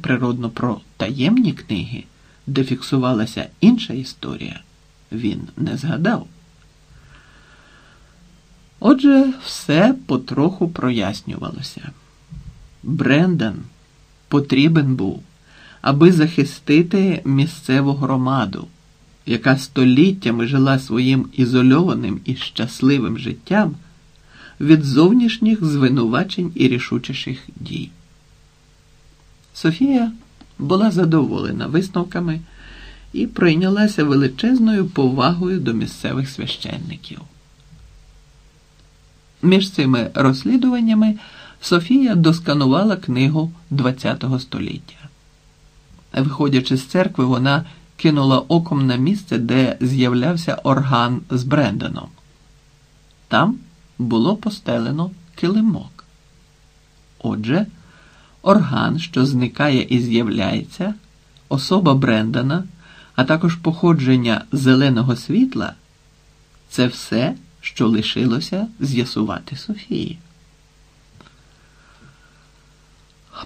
Природно, про таємні книги, де фіксувалася інша історія, він не згадав. Отже, все потроху прояснювалося. Брендан потрібен був, аби захистити місцеву громаду, яка століттями жила своїм ізольованим і щасливим життям від зовнішніх звинувачень і рішучіших дій. Софія була задоволена висновками і прийнялася величезною повагою до місцевих священників. Між цими розслідуваннями Софія досканувала книгу ХХ століття. Виходячи з церкви, вона кинула оком на місце, де з'являвся орган з Бренданом. Там було постелено килимок. Отже, орган, що зникає і з'являється, особа Брендана, а також походження зеленого світла це все, що лишилося з'ясувати Софії.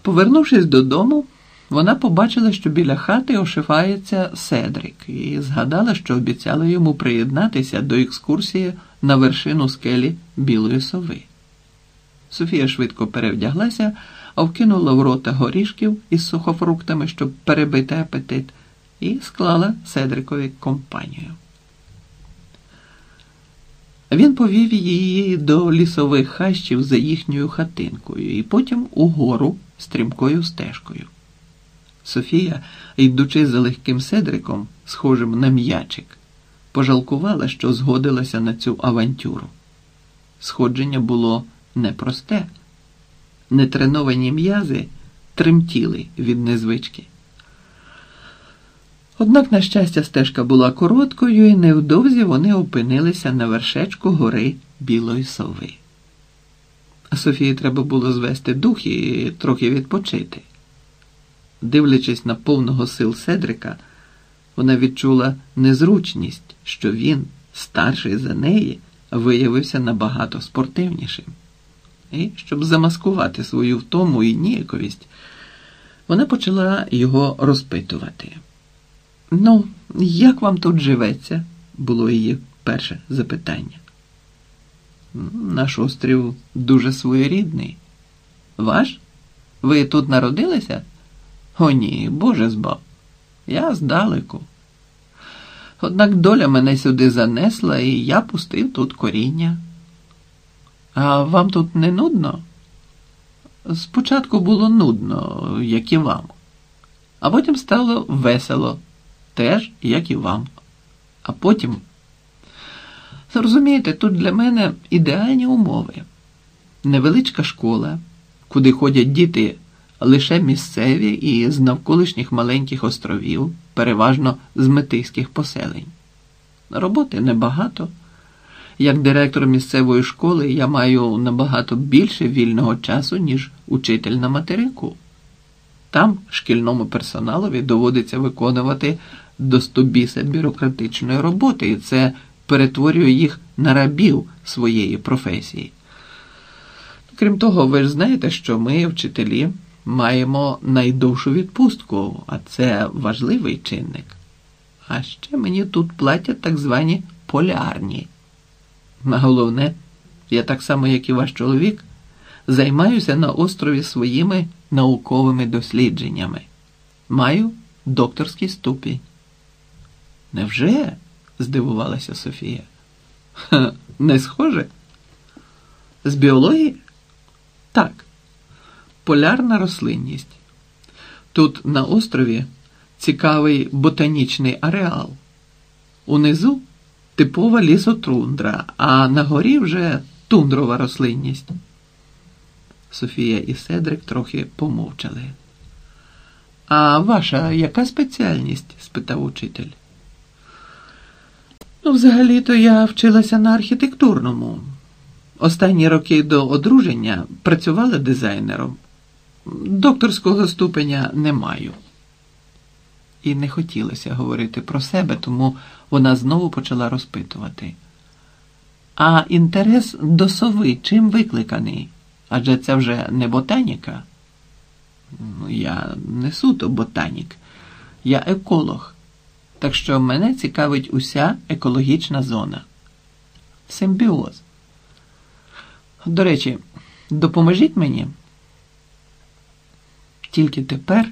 Повернувшись додому, вона побачила, що біля хати ошивається Седрик, і згадала, що обіцяла йому приєднатися до екскурсії на вершину скелі Білої сови. Софія швидко перевдяглася, вкинула в рота горішків із сухофруктами, щоб перебити апетит, і склала Седрикові компанію. Він повів її до лісових хащів за їхньою хатинкою і потім угору стрімкою стежкою. Софія, йдучи за легким седриком, схожим на м'ячик, пожалкувала, що згодилася на цю авантюру. Сходження було непросте, нетреновані м'язи тремтіли від незвички. Однак, на щастя, стежка була короткою, і невдовзі вони опинилися на вершечку гори Білої Сови. Софії треба було звести дух і трохи відпочити. Дивлячись на повного сил Седрика, вона відчула незручність, що він, старший за неї, виявився набагато спортивнішим. І, щоб замаскувати свою втому і ніяковість, вона почала його розпитувати. Ну, як вам тут живеться? було її перше запитання. Наш острів дуже своєрідний. Ваш? Ви тут народилися? О, ні, Боже збав. Я здалеку. Однак доля мене сюди занесла, і я пустив тут коріння. А вам тут не нудно? Спочатку було нудно, як і вам, а потім стало весело, теж, як і вам. А потім. Розумієте, тут для мене ідеальні умови. Невеличка школа, куди ходять діти лише місцеві і з навколишніх маленьких островів, переважно з метиських поселень. Роботи небагато. Як директор місцевої школи я маю набагато більше вільного часу, ніж учитель на материку. Там шкільному персоналові доводиться виконувати до стобіса бюрократичної роботи, і це перетворює їх на рабів своєї професії. Крім того, ви ж знаєте, що ми, вчителі, маємо найдовшу відпустку, а це важливий чинник. А ще мені тут платять так звані полярні. А головне, я так само, як і ваш чоловік, займаюся на острові своїми науковими дослідженнями. Маю докторський ступінь. Невже? здивувалася Софія. Ха, не схоже? З біології? Так полярна рослинність. Тут на острові цікавий ботанічний ареал. Унизу типова лісотрундра, а на горі вже тундрова рослинність. Софія і Седрик трохи помовчали. А ваша яка спеціальність? спитав учитель. Ну, взагалі-то я вчилася на архітектурному. Останні роки до одруження працювала дизайнером. Докторського ступеня не маю. І не хотілося говорити про себе, тому вона знову почала розпитувати. А інтерес до сови чим викликаний? Адже це вже не ботаніка? Ну, я не суто ботанік, я еколог. Так що мене цікавить уся екологічна зона. Симбіоз. До речі, допоможіть мені. Тільки тепер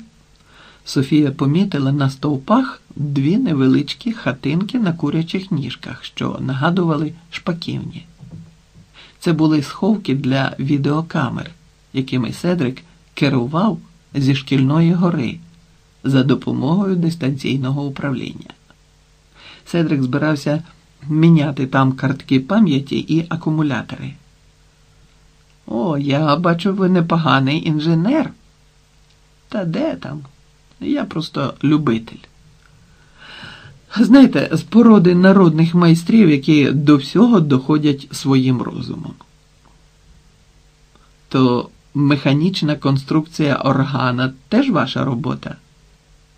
Софія помітила на стовпах дві невеличкі хатинки на курячих ніжках, що нагадували шпаківні. Це були сховки для відеокамер, якими Седрик керував зі шкільної гори за допомогою дистанційного управління. Седрик збирався міняти там картки пам'яті і акумулятори. О, я бачу, ви непоганий інженер. Та де там? Я просто любитель. Знаєте, з породи народних майстрів, які до всього доходять своїм розумом. То механічна конструкція органа теж ваша робота?